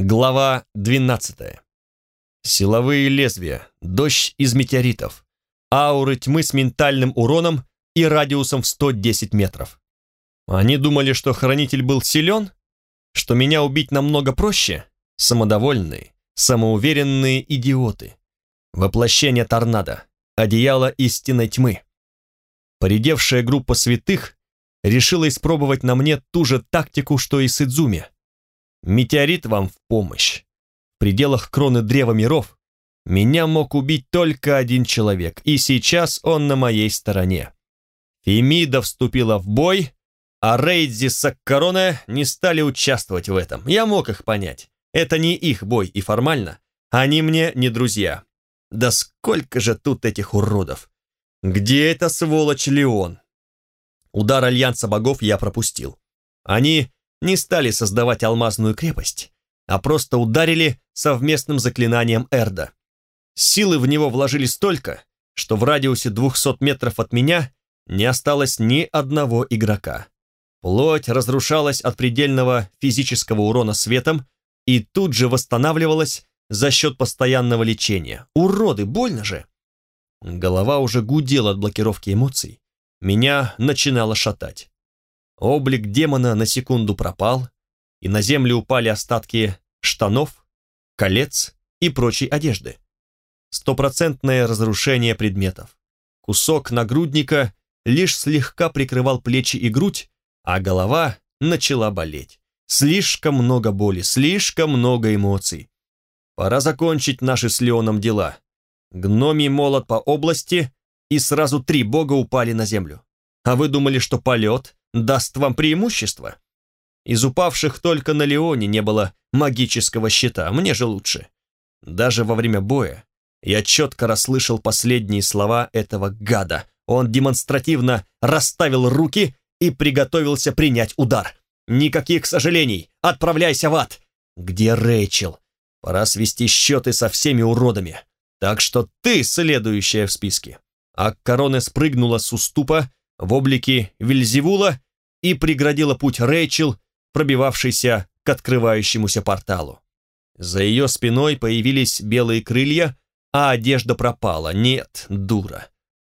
Глава 12. Силовые лезвия, дождь из метеоритов, ауры тьмы с ментальным уроном и радиусом в 110 метров. Они думали, что хранитель был силен, что меня убить намного проще? Самодовольные, самоуверенные идиоты. Воплощение торнадо, одеяло истинной тьмы. Поредевшая группа святых решила испробовать на мне ту же тактику, что и с Идзуми. Метеорит вам в помощь. В пределах кроны Древа Миров меня мог убить только один человек, и сейчас он на моей стороне. Фемида вступила в бой, а Рейдзи с Аккарона не стали участвовать в этом. Я мог их понять. Это не их бой, и формально они мне не друзья. Да сколько же тут этих уродов! Где эта сволочь Леон? Удар Альянса богов я пропустил. Они не стали создавать алмазную крепость, а просто ударили совместным заклинанием Эрда. Силы в него вложили столько, что в радиусе 200 метров от меня не осталось ни одного игрока. Плоть разрушалась от предельного физического урона светом и тут же восстанавливалась за счет постоянного лечения. Уроды, больно же! Голова уже гудела от блокировки эмоций. Меня начинало шатать. Облик демона на секунду пропал, и на землю упали остатки штанов, колец и прочей одежды. Стопроцентное разрушение предметов. Кусок нагрудника лишь слегка прикрывал плечи и грудь, а голова начала болеть. Слишком много боли, слишком много эмоций. Пора закончить наши с Леоном дела. Гномий молот по области, и сразу три бога упали на землю. А вы думали, что полет даст вам преимущество? Из упавших только на Леоне не было магического щита, мне же лучше. Даже во время боя я четко расслышал последние слова этого гада. Он демонстративно расставил руки и приготовился принять удар. Никаких сожалений, отправляйся в ад. Где Рэйчел? Пора свести счеты со всеми уродами. Так что ты следующая в списке. А корона спрыгнула с уступа в облике Вильзевула и преградила путь Рэйчел, пробивавшейся к открывающемуся порталу. За ее спиной появились белые крылья, а одежда пропала. Нет, дура.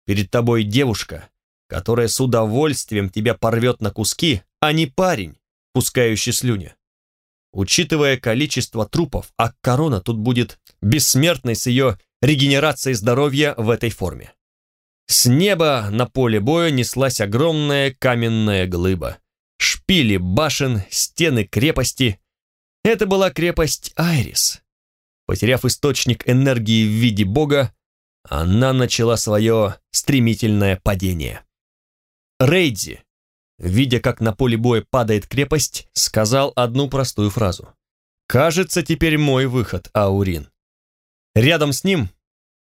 Перед тобой девушка, которая с удовольствием тебя порвет на куски, а не парень, пускающий слюни. Учитывая количество трупов, а корона тут будет бессмертной с ее регенерацией здоровья в этой форме. С неба на поле боя неслась огромная каменная глыба. Шпили башен, стены крепости. Это была крепость Айрис. Потеряв источник энергии в виде бога, она начала свое стремительное падение. Рейдзи, видя, как на поле боя падает крепость, сказал одну простую фразу. «Кажется, теперь мой выход, Аурин». Рядом с ним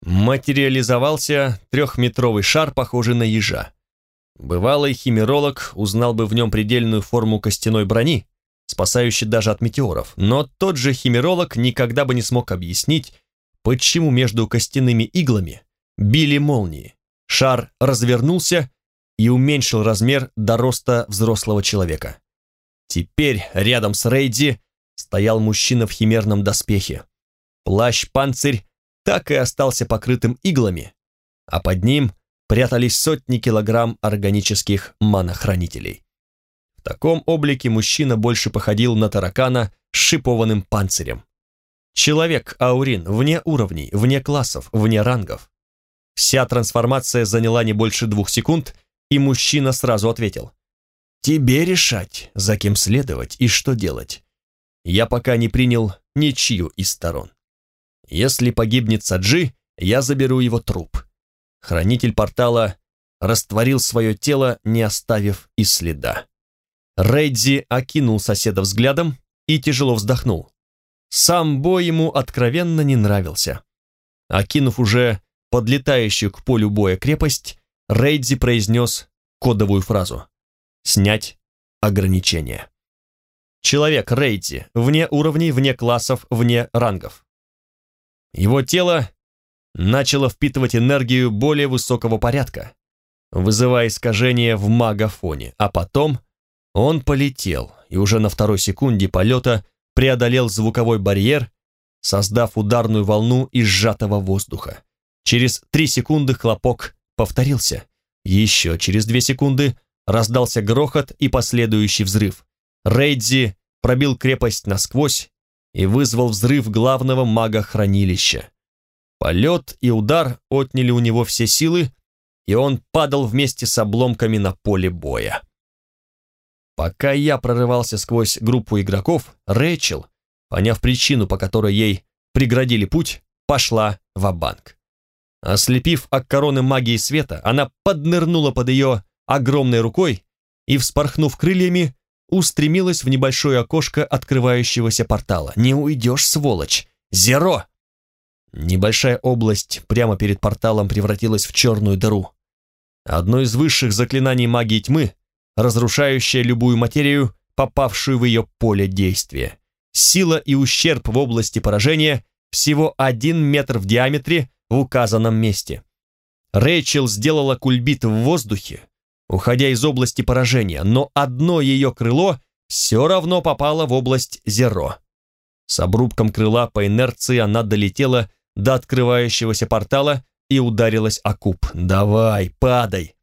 материализовался трехметровый шар, похожий на ежа. Бывалый химеролог узнал бы в нем предельную форму костяной брони, спасающей даже от метеоров, но тот же химеролог никогда бы не смог объяснить, почему между костяными иглами били молнии. Шар развернулся и уменьшил размер до роста взрослого человека. Теперь рядом с Рейди стоял мужчина в химерном доспехе. Плащ-панцирь так и остался покрытым иглами, а под ним прятались сотни килограмм органических манохранителей. В таком облике мужчина больше походил на таракана с шипованным панцирем. Человек Аурин вне уровней, вне классов, вне рангов. Вся трансформация заняла не больше двух секунд, и мужчина сразу ответил. «Тебе решать, за кем следовать и что делать. Я пока не принял ничью из сторон. Если погибнет Саджи, я заберу его труп. Хранитель портала растворил свое тело, не оставив и следа. Рейдзи окинул соседа взглядом и тяжело вздохнул. Сам бой ему откровенно не нравился. Окинув уже подлетающую к полю боя крепость, Рейдзи произнес кодовую фразу «Снять ограничения». Человек Рейдзи, вне уровней, вне классов, вне рангов. Его тело начало впитывать энергию более высокого порядка, вызывая искажения в магофоне, а потом он полетел и уже на второй секунде полета преодолел звуковой барьер, создав ударную волну из сжатого воздуха. Через три секунды хлопок повторился. Еще через две секунды раздался грохот и последующий взрыв. Рейдзи пробил крепость насквозь и вызвал взрыв главного мага-хранилища. Полет и удар отняли у него все силы, и он падал вместе с обломками на поле боя. Пока я прорывался сквозь группу игроков, Рэйчел, поняв причину, по которой ей преградили путь, пошла в банк Ослепив от короны магии света, она поднырнула под ее огромной рукой и, вспорхнув крыльями, устремилась в небольшое окошко открывающегося портала. «Не уйдешь, сволочь! Зеро!» Небольшая область прямо перед порталом превратилась в черную дыру. Одно из высших заклинаний магии тьмы, разрушающее любую материю, попавшую в ее поле действия. Сила и ущерб в области поражения всего один метр в диаметре в указанном месте. Рэйчел сделала кульбит в воздухе, уходя из области поражения, но одно ее крыло все равно попало в область Зеро. С обрубком крыла по инерции она долетела до открывающегося портала и ударилась о куб. «Давай, падай!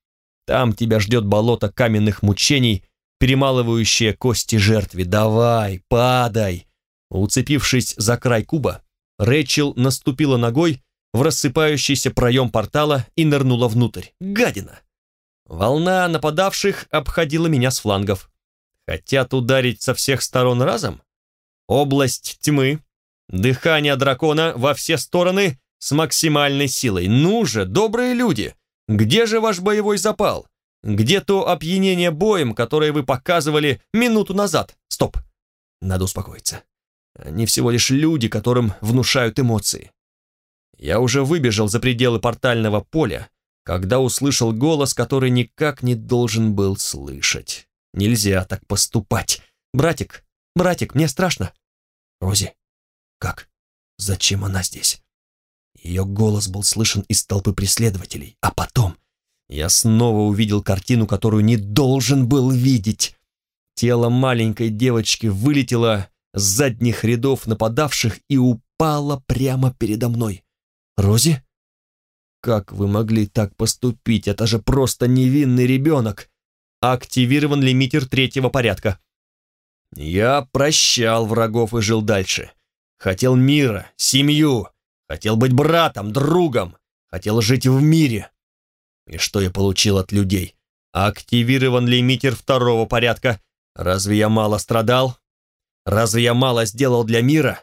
Там тебя ждет болото каменных мучений, перемалывающее кости жертве. Давай, падай!» Уцепившись за край куба, Рэйчел наступила ногой в рассыпающийся проем портала и нырнула внутрь. Гадина! Волна нападавших обходила меня с флангов. Хотят ударить со всех сторон разом? Область тьмы, дыхание дракона во все стороны с максимальной силой. Ну же, добрые люди, где же ваш боевой запал? Где то опьянение боем, которое вы показывали минуту назад? Стоп, надо успокоиться. Они всего лишь люди, которым внушают эмоции. Я уже выбежал за пределы портального поля, когда услышал голос, который никак не должен был слышать. Нельзя так поступать. Братик, братик, мне страшно. Рози, как? Зачем она здесь? Ее голос был слышен из толпы преследователей, а потом я снова увидел картину, которую не должен был видеть. Тело маленькой девочки вылетело с задних рядов нападавших и упало прямо передо мной. «Рози? Как вы могли так поступить? Это же просто невинный ребенок!» Активирован лимитер третьего порядка. Я прощал врагов и жил дальше. Хотел мира, семью, хотел быть братом, другом, хотел жить в мире. И что я получил от людей? Активирован лимитер второго порядка. Разве я мало страдал? Разве я мало сделал для мира?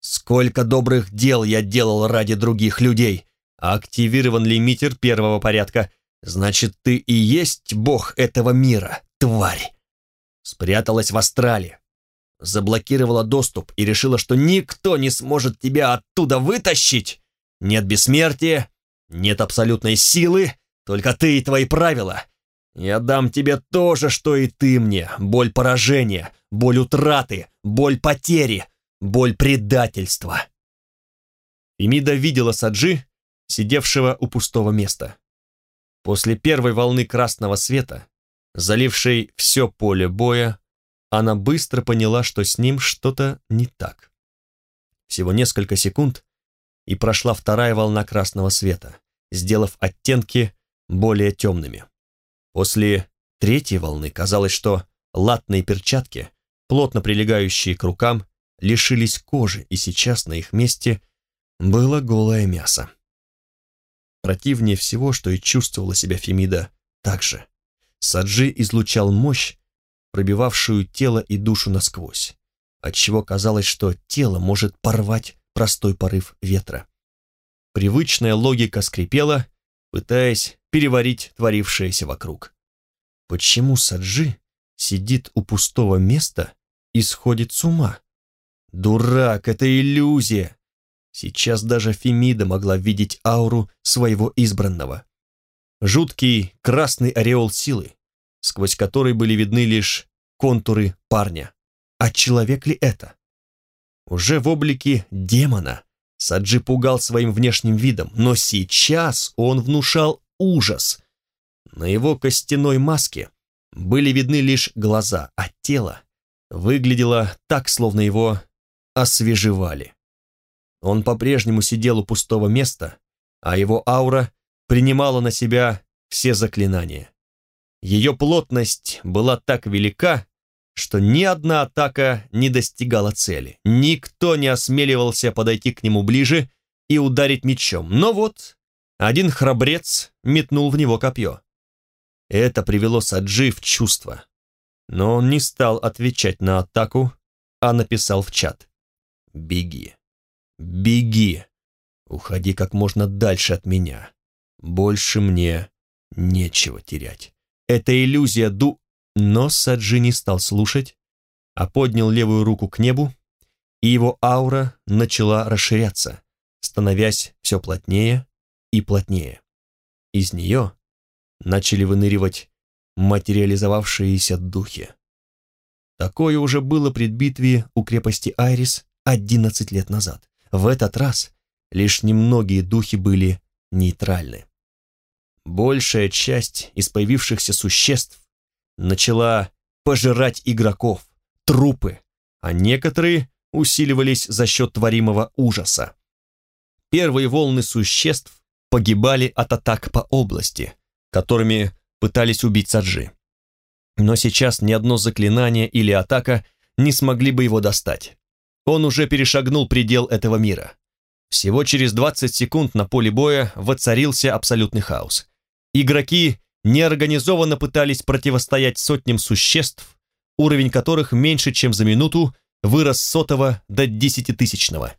Сколько добрых дел я делал ради других людей. Активирован лимитер первого порядка. Значит, ты и есть бог этого мира, тварь. Спряталась в астрале. Заблокировала доступ и решила, что никто не сможет тебя оттуда вытащить. Нет бессмертия, нет абсолютной силы, только ты и твои правила. Я дам тебе то же, что и ты мне. Боль поражения, боль утраты, боль потери, боль предательства. Эмида видела Саджи, сидевшего у пустого места. После первой волны красного света, залившей все поле боя, она быстро поняла, что с ним что-то не так. Всего несколько секунд, и прошла вторая волна красного света, сделав оттенки более темными. После третьей волны казалось, что латные перчатки, плотно прилегающие к рукам, лишились кожи, и сейчас на их месте было голое мясо. Противнее всего, что и чувствовала себя Фемида так же. Саджи излучал мощь, пробивавшую тело и душу насквозь, отчего казалось, что тело может порвать простой порыв ветра. Привычная логика скрипела, пытаясь переварить творившееся вокруг. Почему Саджи сидит у пустого места и сходит с ума? Дурак, это иллюзия. Сейчас даже Фемида могла видеть ауру своего избранного. Жуткий красный ореол силы, сквозь который были видны лишь контуры парня. А человек ли это? Уже в облике демона Саджи пугал своим внешним видом, но сейчас он внушал ужас. На его костяной маске были видны лишь глаза, а тело выглядело так, словно его освежевали. Он по-прежнему сидел у пустого места, а его аура принимала на себя все заклинания. Ее плотность была так велика, что ни одна атака не достигала цели. Никто не осмеливался подойти к нему ближе и ударить мечом. Но вот один храбрец метнул в него копье. Это привело Саджи в чувство. Но он не стал отвечать на атаку, а написал в чат. «Беги, беги, уходи как можно дальше от меня. Больше мне нечего терять. Это иллюзия ду...» Но Саджи не стал слушать, а поднял левую руку к небу, и его аура начала расширяться, становясь все плотнее и плотнее. Из нее начали выныривать материализовавшиеся духи. Такое уже было при битве у крепости Айрис 11 лет назад. В этот раз лишь немногие духи были нейтральны. Большая часть из появившихся существ начала пожирать игроков, трупы, а некоторые усиливались за счет творимого ужаса. Первые волны существ погибали от атак по области, которыми пытались убить Саджи. Но сейчас ни одно заклинание или атака не смогли бы его достать. Он уже перешагнул предел этого мира. Всего через 20 секунд на поле боя воцарился абсолютный хаос. Игроки неорганизованно пытались противостоять сотням существ, уровень которых меньше, чем за минуту, вырос сотого до десятитысячного.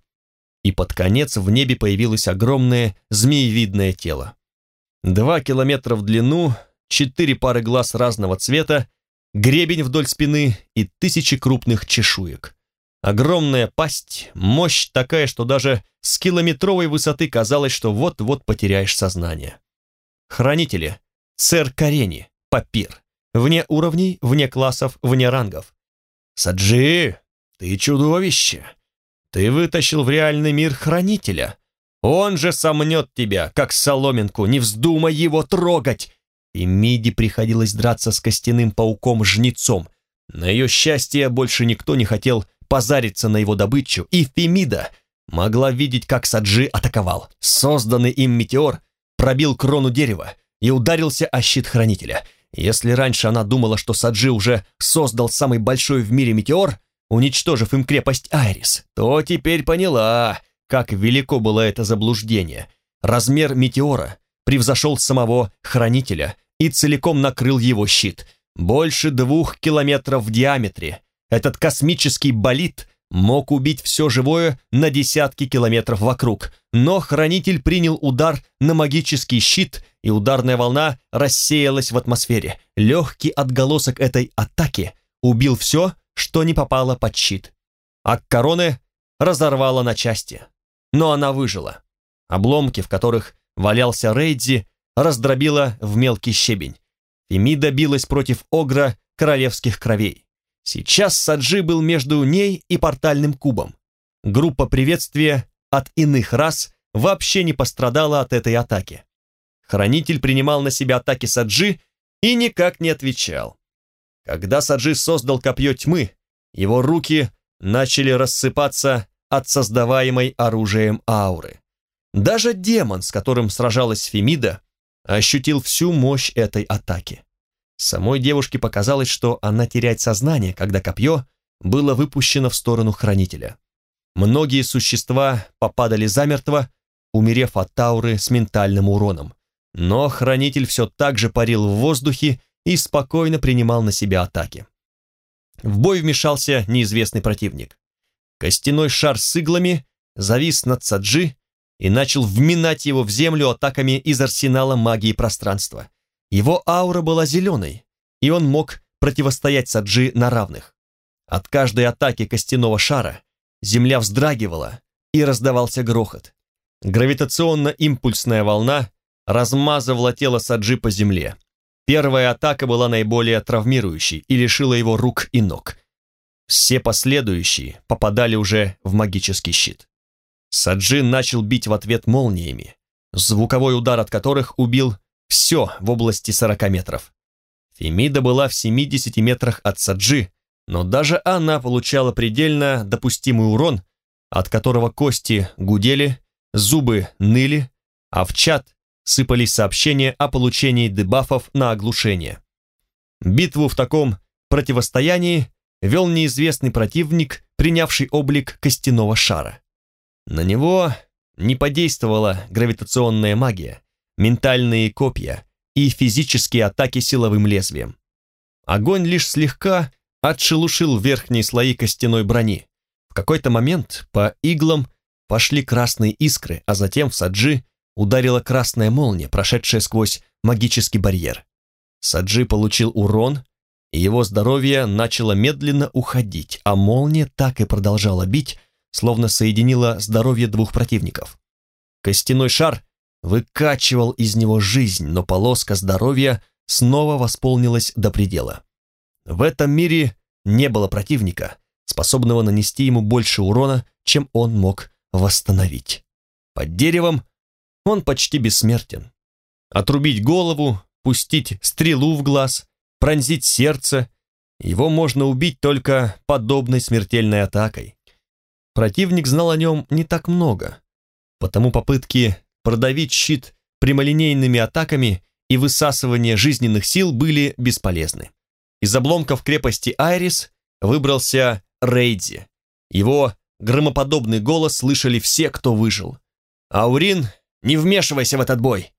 И под конец в небе появилось огромное змеевидное тело. Два километра в длину, четыре пары глаз разного цвета, гребень вдоль спины и тысячи крупных чешуек. Огромная пасть, мощь такая, что даже с километровой высоты казалось, что вот-вот потеряешь сознание. Хранители, сэр Карени, папир. Вне уровней, вне классов, вне рангов. Саджи, ты чудовище. Ты вытащил в реальный мир хранителя. Он же сомнет тебя, как соломинку, не вздумай его трогать. И Миди приходилось драться с костяным пауком-жнецом. На ее счастье больше никто не хотел позариться на его добычу, и Фемида могла видеть, как Саджи атаковал. Созданный им метеор пробил крону дерева и ударился о щит хранителя. Если раньше она думала, что Саджи уже создал самый большой в мире метеор, уничтожив им крепость Айрис, то теперь поняла, как велико было это заблуждение. Размер метеора превзошел самого хранителя и целиком накрыл его щит. Больше двух километров в диаметре. Этот космический болид мог убить все живое на десятки километров вокруг, но хранитель принял удар на магический щит, и ударная волна рассеялась в атмосфере. Легкий отголосок этой атаки убил все, что не попало под щит. А короны разорвало на части. Но она выжила. Обломки, в которых валялся Рейдзи, раздробила в мелкий щебень. Фемида билась против Огра королевских кровей. Сейчас Саджи был между ней и портальным кубом. Группа приветствия от иных рас вообще не пострадала от этой атаки. Хранитель принимал на себя атаки Саджи и никак не отвечал. Когда Саджи создал копье тьмы, его руки начали рассыпаться от создаваемой оружием ауры. Даже демон, с которым сражалась Фемида, ощутил всю мощь этой атаки. Самой девушке показалось, что она теряет сознание, когда копье было выпущено в сторону хранителя. Многие существа попадали замертво, умерев от ауры с ментальным уроном. Но хранитель все так же парил в воздухе и спокойно принимал на себя атаки. В бой вмешался неизвестный противник. Костяной шар с иглами завис над Саджи и начал вминать его в землю атаками из арсенала магии пространства. Его аура была зеленой, и он мог противостоять Саджи на равных. От каждой атаки костяного шара земля вздрагивала и раздавался грохот. Гравитационно-импульсная волна размазывала тело Саджи по земле. Первая атака была наиболее травмирующей и лишила его рук и ног. Все последующие попадали уже в магический щит. Саджи начал бить в ответ молниями, звуковой удар от которых убил все в области 40 метров. Фемида была в 70 метрах от Саджи, но даже она получала предельно допустимый урон, от которого кости гудели, зубы ныли, а в чат сыпались сообщения о получении дебафов на оглушение. Битву в таком противостоянии вел неизвестный противник, принявший облик костяного шара. На него не подействовала гравитационная магия, ментальные копья и физические атаки силовым лезвием. Огонь лишь слегка отшелушил верхние слои костяной брони. В какой-то момент по иглам пошли красные искры, а затем в Саджи ударила красная молния, прошедшая сквозь магический барьер. Саджи получил урон, и его здоровье начало медленно уходить, а молния так и продолжала бить, словно соединила здоровье двух противников. Костяной шар выкачивал из него жизнь, но полоска здоровья снова восполнилась до предела. В этом мире не было противника, способного нанести ему больше урона, чем он мог восстановить. Под деревом он почти бессмертен. Отрубить голову, пустить стрелу в глаз, пронзить сердце, его можно убить только подобной смертельной атакой. Противник знал о нем не так много, потому попытки продавить щит прямолинейными атаками и высасывание жизненных сил были бесполезны. Из обломков крепости Айрис выбрался Рейдзи. Его громоподобный голос слышали все, кто выжил. «Аурин, не вмешивайся в этот бой!»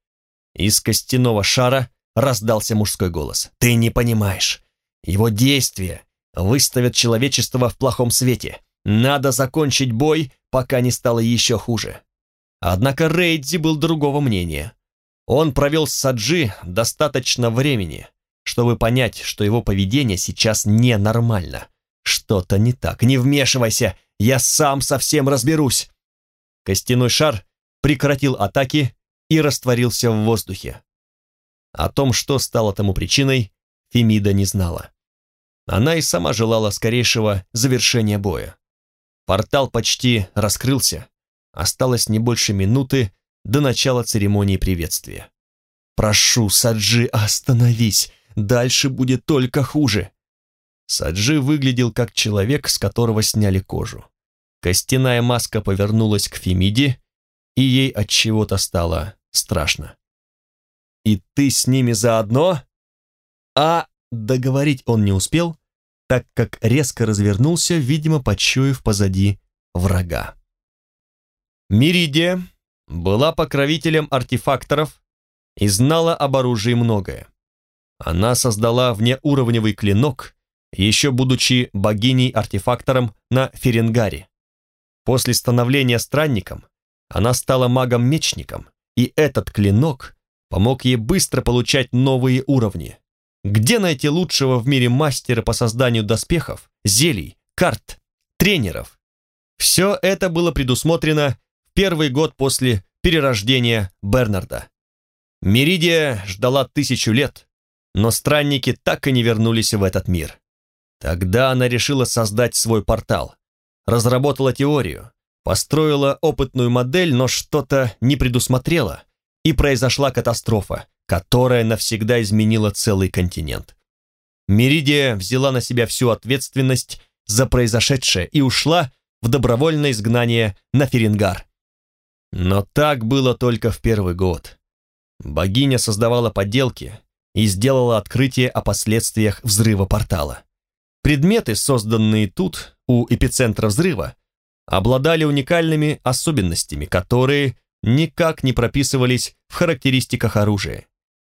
Из костяного шара раздался мужской голос. «Ты не понимаешь. Его действия выставят человечество в плохом свете. Надо закончить бой, пока не стало еще хуже». Однако Рейдзи был другого мнения. Он провел с Саджи достаточно времени, чтобы понять, что его поведение сейчас ненормально. Что-то не так. Не вмешивайся, я сам совсем разберусь. Костяной шар прекратил атаки и растворился в воздухе. О том, что стало тому причиной, Фемида не знала. Она и сама желала скорейшего завершения боя. Портал почти раскрылся. Осталось не больше минуты до начала церемонии приветствия. «Прошу, Саджи, остановись! Дальше будет только хуже!» Саджи выглядел как человек, с которого сняли кожу. Костяная маска повернулась к Фемиде, и ей от чего-то стало страшно. «И ты с ними заодно?» А договорить он не успел, так как резко развернулся, видимо, почуяв позади врага. Миридия была покровителем артефакторов и знала об оружии многое. Она создала внеуровневый клинок, еще будучи богиней-артефактором на Ференгаре. После становления странником она стала магом-мечником, и этот клинок помог ей быстро получать новые уровни. Где найти лучшего в мире мастера по созданию доспехов, зелий, карт, тренеров? Все это было предусмотрено в первый год после перерождения Бернарда. Меридия ждала тысячу лет, но странники так и не вернулись в этот мир. Тогда она решила создать свой портал, разработала теорию, построила опытную модель, но что-то не предусмотрела, и произошла катастрофа, которая навсегда изменила целый континент. Меридия взяла на себя всю ответственность за произошедшее и ушла в добровольное изгнание на Ферингар. Но так было только в первый год. Богиня создавала подделки и сделала открытие о последствиях взрыва портала. Предметы, созданные тут, у эпицентра взрыва, обладали уникальными особенностями, которые никак не прописывались в характеристиках оружия.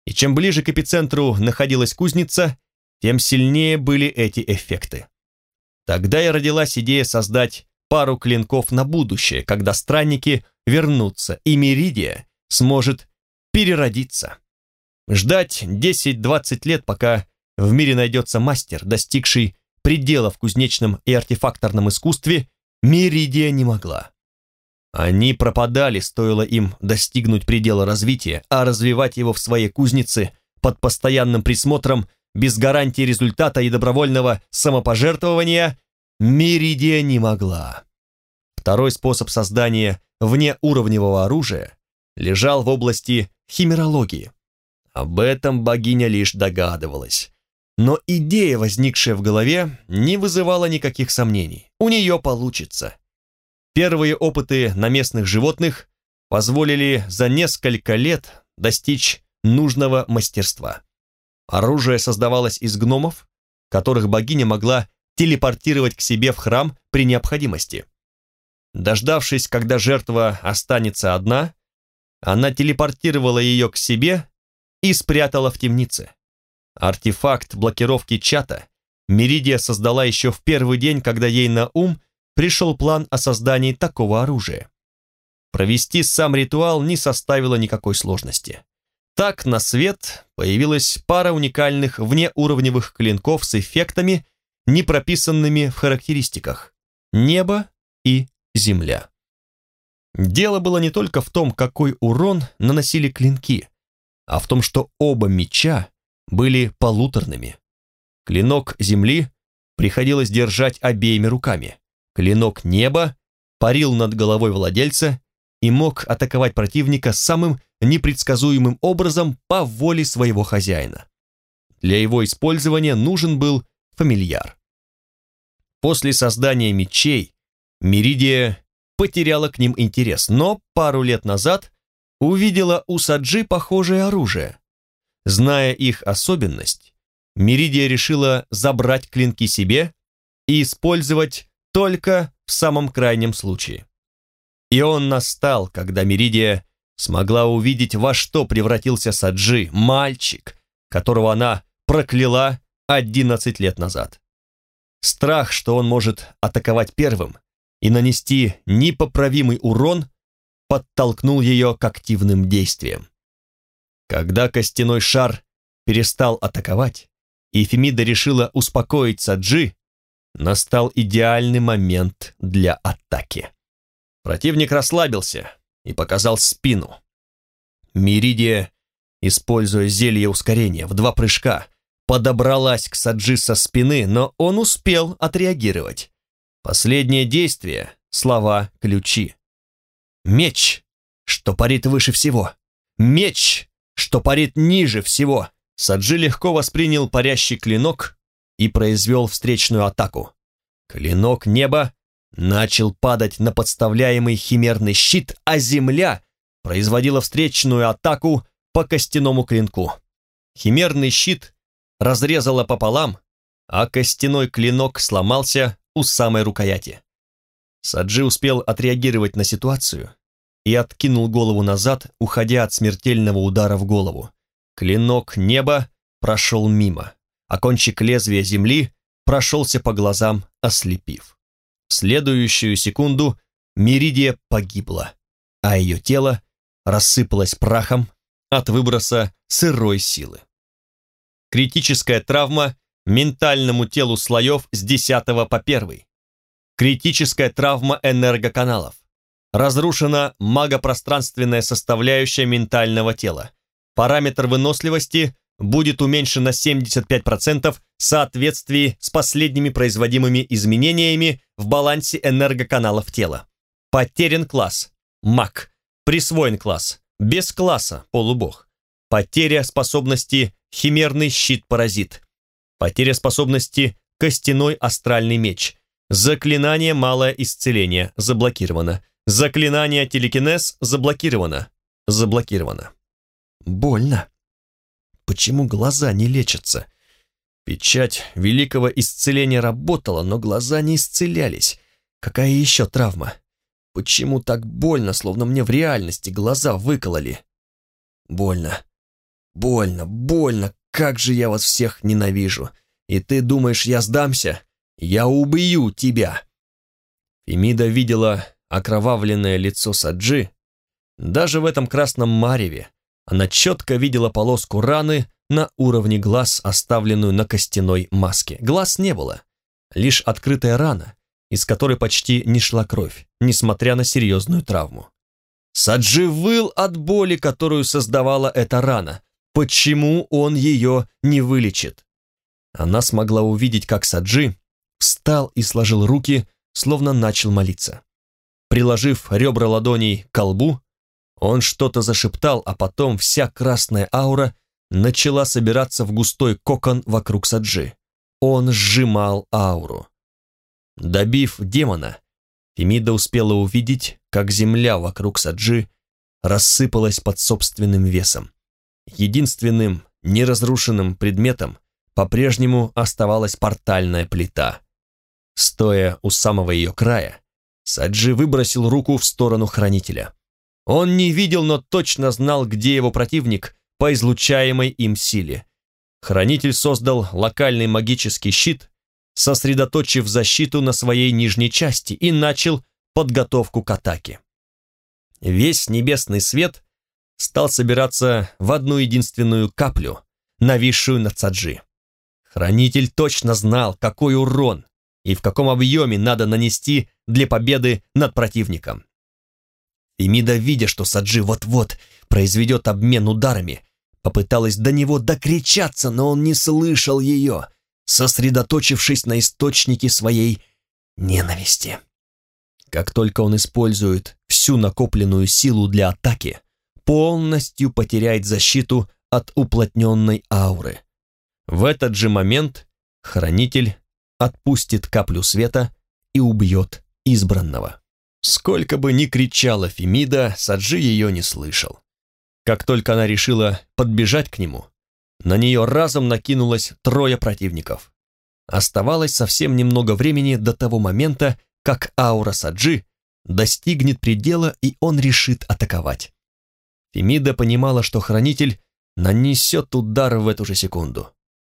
И чем ближе к эпицентру находилась кузница, тем сильнее были эти эффекты. Тогда и родилась идея создать пару клинков на будущее, когда странники вернутся, и Меридия сможет переродиться. Ждать 10-20 лет, пока в мире найдется мастер, достигший предела в кузнечном и артефакторном искусстве, Меридия не могла. Они пропадали, стоило им достигнуть предела развития, а развивать его в своей кузнице под постоянным присмотром, без гарантии результата и добровольного самопожертвования, Меридия не могла. Второй способ создания внеуровневого оружия лежал в области химерологии. Об этом богиня лишь догадывалась. но идея, возникшая в голове, не вызывала никаких сомнений. У нее получится. Первые опыты на местных животных позволили за несколько лет достичь нужного мастерства. Оружие создавалось из гномов, которых богиня могла телепортировать к себе в храм при необходимости. Дождавшись, когда жертва останется одна, она телепортировала ее к себе и спрятала в темнице. Артефакт блокировки чата Меридия создала еще в первый день, когда ей на ум пришел план о создании такого оружия. Провести сам ритуал не составило никакой сложности. Так на свет появилась пара уникальных внеуровневых клинков с эффектами, не прописанными в характеристиках. Небо и земля. Дело было не только в том, какой урон наносили клинки, а в том, что оба меча были полуторными. Клинок земли приходилось держать обеими руками. Клинок неба парил над головой владельца и мог атаковать противника самым непредсказуемым образом по воле своего хозяина. Для его использования нужен был фамильяр. После создания мечей Меридия потеряла к ним интерес, но пару лет назад увидела у Саджи похожее оружие. Зная их особенность, Меридия решила забрать клинки себе и использовать только в самом крайнем случае. И он настал, когда Меридия смогла увидеть, во что превратился Саджи, мальчик, которого она прокляла 11 лет назад. Страх, что он может атаковать первым и нанести непоправимый урон, подтолкнул ее к активным действиям. Когда костяной шар перестал атаковать, и Фемида решила успокоить Саджи, настал идеальный момент для атаки. Противник расслабился и показал спину. Миридия, используя зелье ускорения в два прыжка, подобралась к Саджи со спины, но он успел отреагировать. Последнее действие — слова ключи. Меч, что парит выше всего. Меч, что парит ниже всего. Саджи легко воспринял парящий клинок и произвел встречную атаку. Клинок неба начал падать на подставляемый химерный щит, а земля производила встречную атаку по костяному клинку. Химерный щит разрезало пополам, а костяной клинок сломался у самой рукояти. Саджи успел отреагировать на ситуацию и откинул голову назад, уходя от смертельного удара в голову. Клинок неба прошел мимо, а кончик лезвия земли прошелся по глазам, ослепив. В следующую секунду Меридия погибла, а ее тело рассыпалось прахом от выброса сырой силы. Критическая травма ментальному телу слоев с 10 по 1. Критическая травма энергоканалов. Разрушена магопространственная составляющая ментального тела. Параметр выносливости будет уменьшен на 75% в соответствии с последними производимыми изменениями в балансе энергоканалов тела. Потерян класс. Маг. Присвоен класс. Без класса. Полубог. Потеря способности химерный щит-паразит. Потеря способности костяной астральный меч. Заклинание малое исцеление заблокировано. Заклинание телекинез заблокировано. Заблокировано. Больно. Почему глаза не лечатся? Печать великого исцеления работала, но глаза не исцелялись. Какая еще травма? Почему так больно, словно мне в реальности глаза выкололи? Больно. Больно, больно. Как же я вас всех ненавижу. И ты думаешь, я сдамся? Я убью тебя. Фемида видела окровавленное лицо Саджи. Даже в этом красном мареве она четко видела полоску раны на уровне глаз, оставленную на костяной маске. Глаз не было, лишь открытая рана, из которой почти не шла кровь, несмотря на серьезную травму. Саджи выл от боли, которую создавала эта рана. Почему он ее не вылечит? Она смогла увидеть, как Саджи встал и сложил руки, словно начал молиться. Приложив ребра ладоней к колбу, он что-то зашептал, а потом вся красная аура начала собираться в густой кокон вокруг Саджи. Он сжимал ауру. Добив демона, Фемида успела увидеть, как земля вокруг Саджи рассыпалась под собственным весом. Единственным неразрушенным предметом по-прежнему оставалась портальная плита. Стоя у самого ее края, Саджи выбросил руку в сторону хранителя. Он не видел, но точно знал, где его противник по излучаемой им силе. Хранитель создал локальный магический щит, сосредоточив защиту на своей нижней части и начал подготовку к атаке. Весь небесный свет стал собираться в одну единственную каплю, нависшую над Саджи. Хранитель точно знал, какой урон и в каком объеме надо нанести для победы над противником. Эмида, видя, что Саджи вот-вот произведет обмен ударами, попыталась до него докричаться, но он не слышал ее, сосредоточившись на источнике своей ненависти. Как только он использует всю накопленную силу для атаки, полностью потеряет защиту от уплотненной ауры. В этот же момент хранитель отпустит каплю света и убьет избранного. Сколько бы ни кричала Фемида, Саджи ее не слышал. Как только она решила подбежать к нему, на нее разом накинулось трое противников. Оставалось совсем немного времени до того момента, как аура Саджи достигнет предела, и он решит атаковать. Фемида понимала, что хранитель нанесет удар в эту же секунду.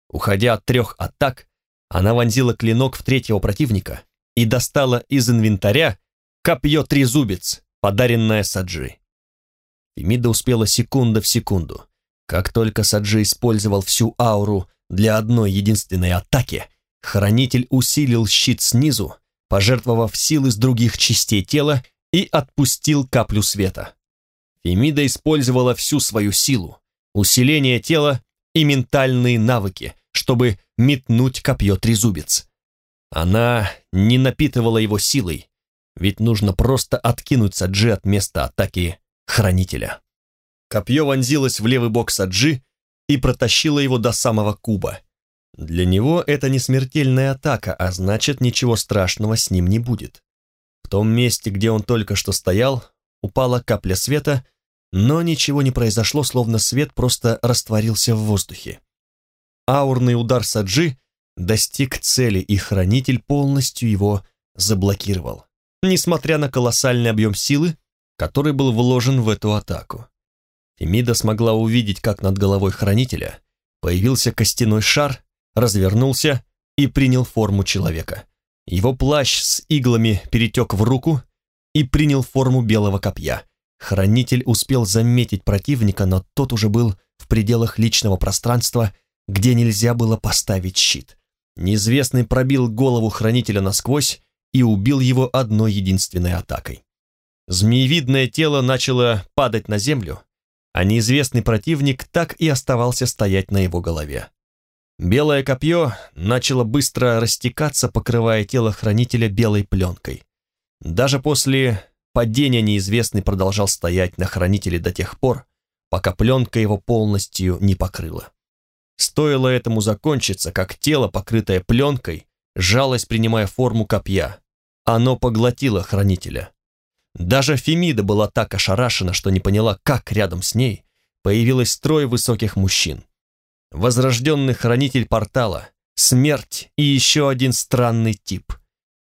Уходя от трех атак, она вонзила клинок в третьего противника и достала из инвентаря копье-трезубец, подаренное Саджи. Фемида успела секунда в секунду. Как только Саджи использовал всю ауру для одной единственной атаки, хранитель усилил щит снизу, пожертвовав силы с других частей тела и отпустил каплю света. Фемида использовала всю свою силу, усиление тела и ментальные навыки, чтобы метнуть копье трезубец. Она не напитывала его силой, ведь нужно просто откинуть Саджи от места атаки Хранителя. Копье вонзилось в левый бок Саджи и протащило его до самого куба. Для него это не смертельная атака, а значит, ничего страшного с ним не будет. В том месте, где он только что стоял, упала капля света, но ничего не произошло, словно свет просто растворился в воздухе. Аурный удар Саджи достиг цели, и хранитель полностью его заблокировал, несмотря на колоссальный объем силы, который был вложен в эту атаку. Фемида смогла увидеть, как над головой хранителя появился костяной шар, развернулся и принял форму человека. Его плащ с иглами перетек в руку и принял форму белого копья. Хранитель успел заметить противника, но тот уже был в пределах личного пространства, где нельзя было поставить щит. Неизвестный пробил голову хранителя насквозь и убил его одной единственной атакой. Змеевидное тело начало падать на землю, а неизвестный противник так и оставался стоять на его голове. Белое копье начало быстро растекаться, покрывая тело хранителя белой пленкой. Даже после падения неизвестный продолжал стоять на хранителе до тех пор, пока пленка его полностью не покрыла. Стоило этому закончиться, как тело, покрытое пленкой, жалось, принимая форму копья. Оно поглотило хранителя. Даже Фемида была так ошарашена, что не поняла, как рядом с ней появилось трое высоких мужчин возрожденный хранитель портала, смерть и еще один странный тип.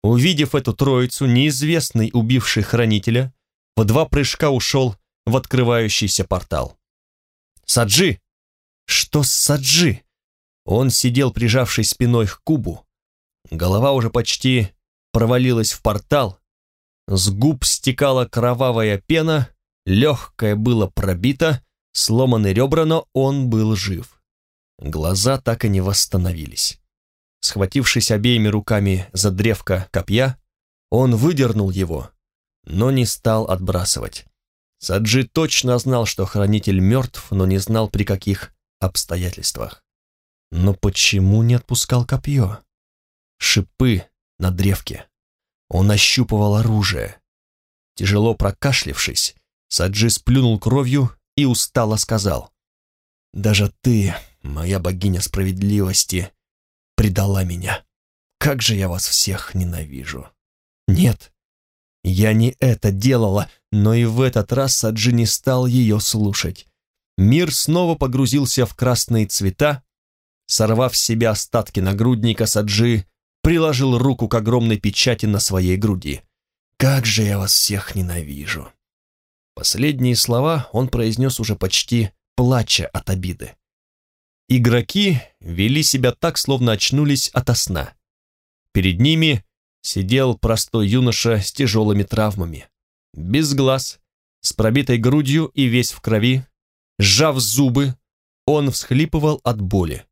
Увидев эту троицу, неизвестный убивший хранителя в два прыжка ушел в открывающийся портал. «Саджи!» «Что с Саджи?» Он сидел, прижавшись спиной к кубу. Голова уже почти провалилась в портал. С губ стекала кровавая пена, легкое было пробито, сломаны ребра, но он был жив. Глаза так и не восстановились. Схватившись обеими руками за древко копья, он выдернул его, но не стал отбрасывать. Саджи точно знал, что хранитель мертв, но не знал, при каких обстоятельствах. Но почему не отпускал копье? Шипы на древке. Он ощупывал оружие. Тяжело прокашлившись, Саджи сплюнул кровью и устало сказал. даже ты, моя богиня справедливости, предала меня. Как же я вас всех ненавижу. Нет, я не это делала, но и в этот раз Саджи не стал ее слушать. Мир снова погрузился в красные цвета, сорвав с себя остатки нагрудника, Саджи приложил руку к огромной печати на своей груди. «Как же я вас всех ненавижу!» Последние слова он произнес уже почти плача от обиды. Игроки вели себя так, словно очнулись ото сна. Перед ними сидел простой юноша с тяжелыми травмами. Без глаз, с пробитой грудью и весь в крови, сжав зубы, он всхлипывал от боли.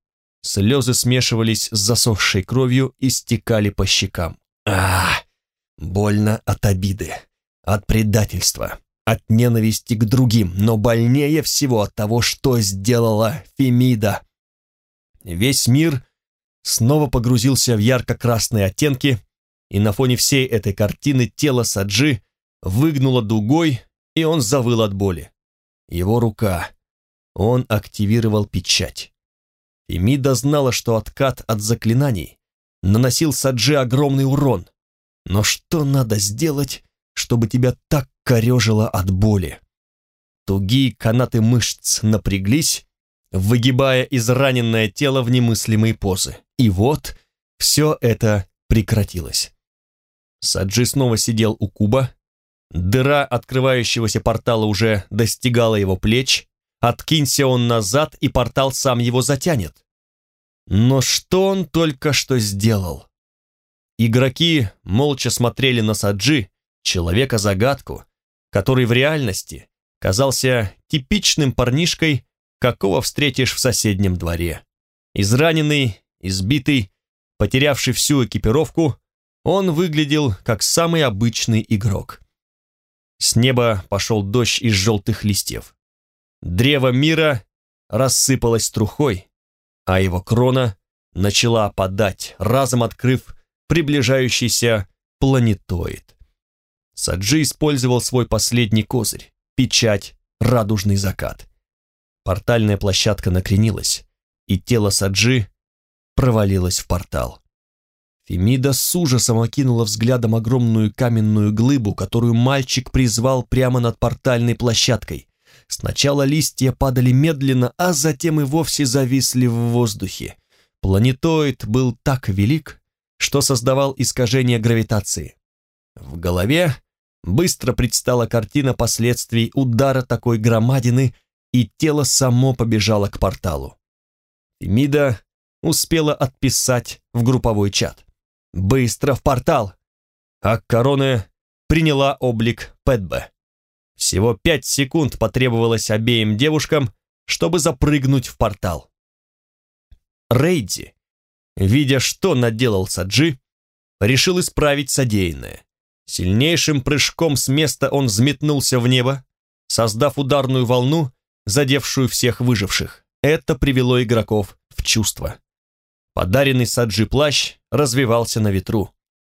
Слезы смешивались с засохшей кровью и стекали по щекам. А, больно от обиды, от предательства, от ненависти к другим, но больнее всего от того, что сделала Фемида. Весь мир снова погрузился в ярко-красные оттенки, и на фоне всей этой картины тело Саджи выгнуло дугой, и он завыл от боли. Его рука. Он активировал печать. Фемида знала, что откат от заклинаний наносил Саджи огромный урон. Но что надо сделать, чтобы тебя так корежило от боли. Тугие канаты мышц напряглись, выгибая израненное тело в немыслимые позы. И вот все это прекратилось. Саджи снова сидел у куба, дыра открывающегося портала уже достигала его плеч, откинься он назад, и портал сам его затянет. Но что он только что сделал? Игроки молча смотрели на Саджи, человека-загадку, который в реальности казался типичным парнишкой, какого встретишь в соседнем дворе. Израненный, избитый, потерявший всю экипировку, он выглядел как самый обычный игрок. С неба пошел дождь из желтых листьев. Древо мира рассыпалось трухой, а его крона начала опадать, разом открыв приближающийся планетоид. Саджи использовал свой последний козырь — печать «Радужный закат». Портальная площадка накренилась, и тело Саджи провалилось в портал. Фемида с ужасом окинула взглядом огромную каменную глыбу, которую мальчик призвал прямо над портальной площадкой. Сначала листья падали медленно, а затем и вовсе зависли в воздухе. Планетоид был так велик, что создавал искажение гравитации. В голове быстро предстала картина последствий удара такой громадины, и тело само побежало к порталу. Мида успела отписать в групповой чат. «Быстро в портал!» А корона приняла облик Пэтбе. Всего пять секунд потребовалось обеим девушкам, чтобы запрыгнуть в портал. Рейди, видя, что наделал Саджи, решил исправить содеянное. Сильнейшим прыжком с места он взметнулся в небо, создав ударную волну, задевшую всех выживших. Это привело игроков в чувство. Подаренный Саджи плащ развивался на ветру.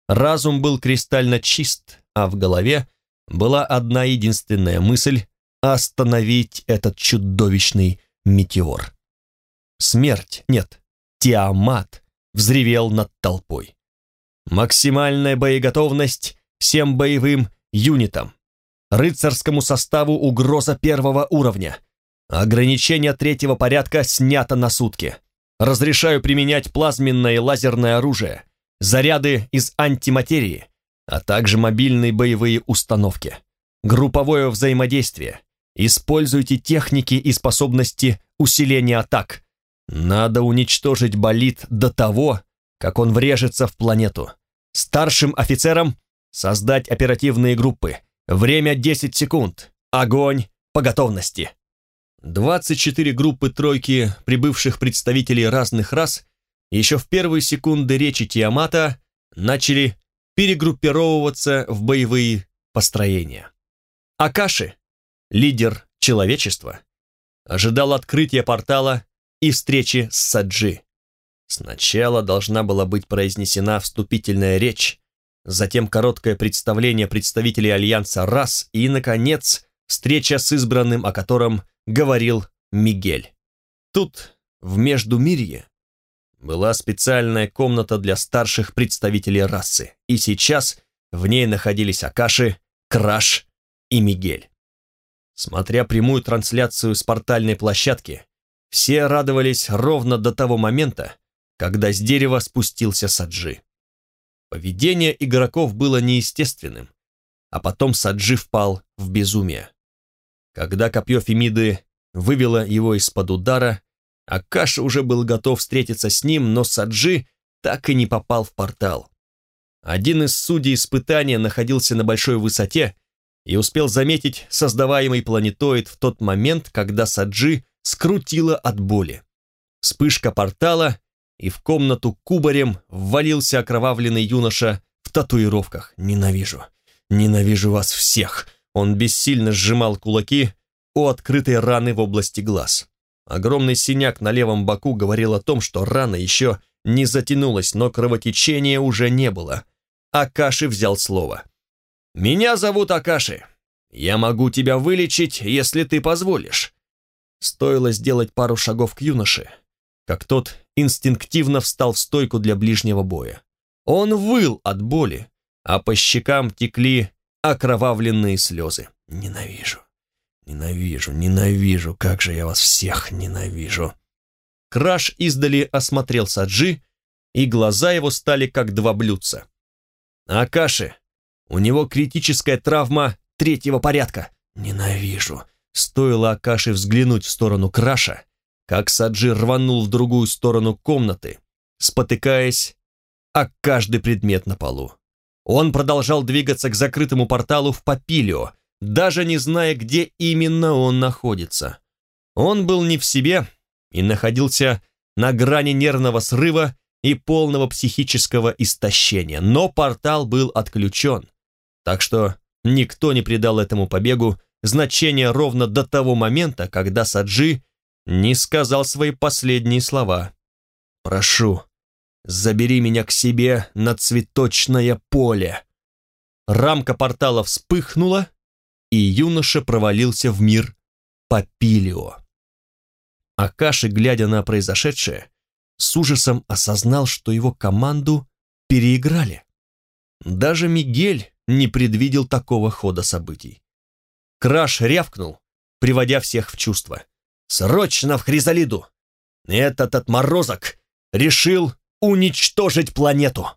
Разум был кристально чист, а в голове была одна единственная мысль — остановить этот чудовищный метеор. Смерть, нет, Тиамат взревел над толпой. Максимальная боеготовность всем боевым юнитам. Рыцарскому составу угроза первого уровня. Ограничение третьего порядка снято на сутки. Разрешаю применять плазменное и лазерное оружие, заряды из антиматерии, а также мобильные боевые установки. Групповое взаимодействие. Используйте техники и способности усиления атак. Надо уничтожить болид до того, как он врежется в планету. Старшим офицерам создать оперативные группы. Время 10 секунд. Огонь по готовности. 24 группы тройки прибывших представителей разных рас еще в первые секунды речи Тиамата начали перегруппировываться в боевые построения. Акаши, лидер человечества, ожидал открытия портала и встречи с Саджи. Сначала должна была быть произнесена вступительная речь, затем короткое представление представителей Альянса рас и, наконец, встреча с избранным, о котором говорил Мигель. Тут, в Междумирье, была специальная комната для старших представителей расы, и сейчас в ней находились Акаши, Краш и Мигель. Смотря прямую трансляцию с портальной площадки, все радовались ровно до того момента, когда с дерева спустился Саджи. Поведение игроков было неестественным, а потом Саджи впал в безумие. Когда копье Фемиды вывело его из-под удара, Акаша уже был готов встретиться с ним, но Саджи так и не попал в портал. Один из судей испытания находился на большой высоте и успел заметить создаваемый планетоид в тот момент, когда Саджи скрутило от боли. Вспышка портала, и в комнату кубарем ввалился окровавленный юноша в татуировках. «Ненавижу, ненавижу вас всех!» Он бессильно сжимал кулаки у открытой раны в области глаз. Огромный синяк на левом боку говорил о том, что рана еще не затянулась, но кровотечения уже не было. Акаши взял слово. «Меня зовут Акаши. Я могу тебя вылечить, если ты позволишь». Стоило сделать пару шагов к юноше, как тот инстинктивно встал в стойку для ближнего боя. Он выл от боли, а по щекам текли окровавленные слезы. «Ненавижу, Ненавижу, ненавижу, как же я вас всех ненавижу. Краш издали осмотрел Саджи, и глаза его стали как два блюдца. Акаши, у него критическая травма третьего порядка. Ненавижу. Стоило Акаши взглянуть в сторону Краша, как Саджи рванул в другую сторону комнаты, спотыкаясь о каждый предмет на полу. Он продолжал двигаться к закрытому порталу в Папилио, даже не зная, где именно он находится. Он был не в себе и находился на грани нервного срыва и полного психического истощения, но портал был отключен, так что никто не придал этому побегу значения ровно до того момента, когда Саджи не сказал свои последние слова. «Прошу, забери меня к себе на цветочное поле». Рамка портала вспыхнула, и юноша провалился в мир Папилио. Акаши, глядя на произошедшее, с ужасом осознал, что его команду переиграли. Даже Мигель не предвидел такого хода событий. Краш рявкнул, приводя всех в чувство. «Срочно в Хризалиду! Этот отморозок решил уничтожить планету!»